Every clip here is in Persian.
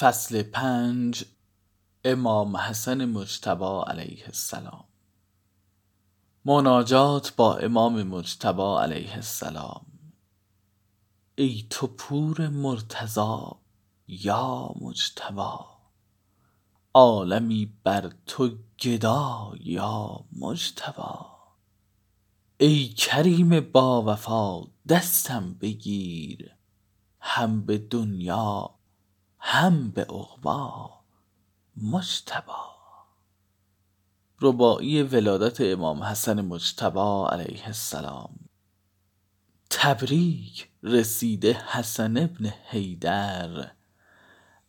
فصل پنج امام حسن مجتبا علیه السلام. مناجات با امام مجتبا علیه السلام. ای تو پور مرتضا یا مجتبا عالمی بر تو گدا یا مجتبا ای کریم باوفا دستم بگیر. هم به دنیا هم به عقبی مجتبا رباعی ولادت امام حسن مجتبا علیه السلام. تبریک رسیده حسن بن حیدر.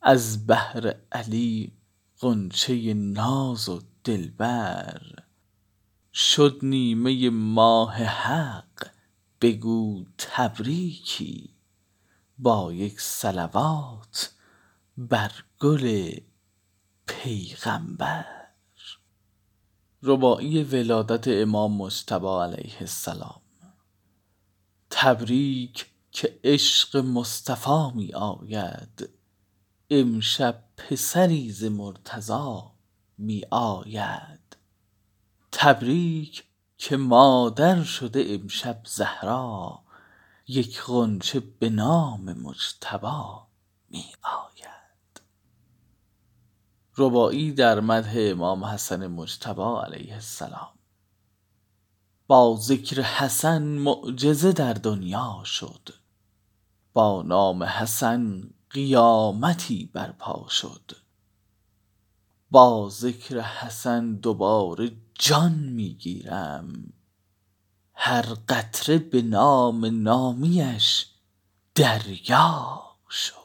از بهر علی غنچه ناز و دلبر. شد نیمه ماه حق بگو تبریکی. با یک صلوات بر گل پیغمبر. رباعی ولادت امام مجتبا علیه السلام. تبریک که عشق مصطفی می آید. امشب پسری ز مرتضا می آید. تبریک که مادر شده امشب زهرا. یک غنچه به نام مجتبا می آید. رباعی در مدح امام حسن مجتبا علیه السلام. با ذکر حسن معجزه در دنیا شد. با نام حسن قیامتی برپا شد. با ذکر حسن دوباره جان می گیرم هر قطره به نام نامیش دریا شد.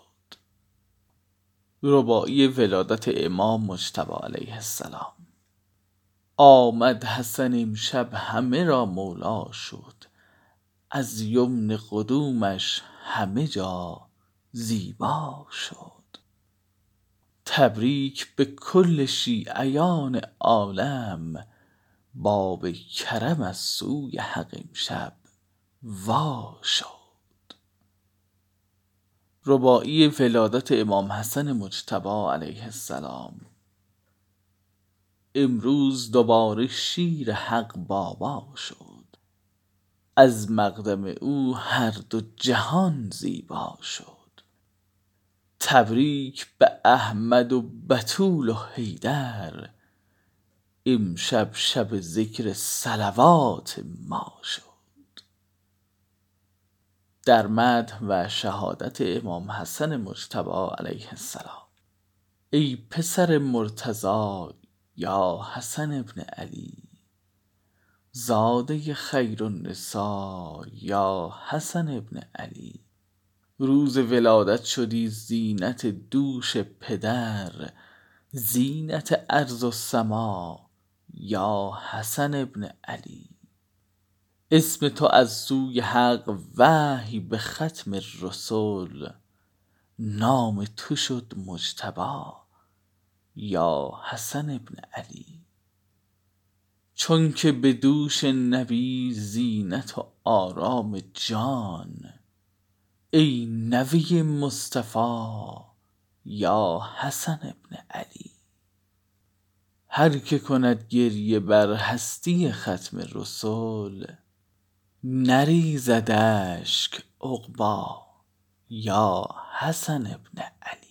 رباعی ولادت امام مجتبی علیه السلام. آمد حسن امشب همه را مولا شد. از یمن قدومش همه جا زیبا شد. تبریک به کل شیعیان عالم باب کرم از سوی حق امشب وا شد. رباعی ولادت امام حسن مجتبی علیه السلام. امروز دوباره شیر حق بابا شد. از مقدم او هر دو جهان زیبا شد. تبریک به احمد و بتول و حیدر. امشب شب ذکر صلوات ما شد. در مدح و شهادت امام حسن مجتبی علیه السلام. ای پسر مرتضا یا حسن بن علی زاده خیرالنسا یا حسن بن علی. روز ولادت شدی زینت دوش پدر زینت ارض و سما یا حسن بن علی. اسم تو از سوی حق وحی به ختم رسل نام تو شد مجتبی یا حسن بن علی. چونک به دوش نبی زینت و آرام جان ای نوه مصطفی یا حسن بن علی. هر که کند گریه بر هستی ختم رسل نریزد اشک عقبی یا حسن بن علی.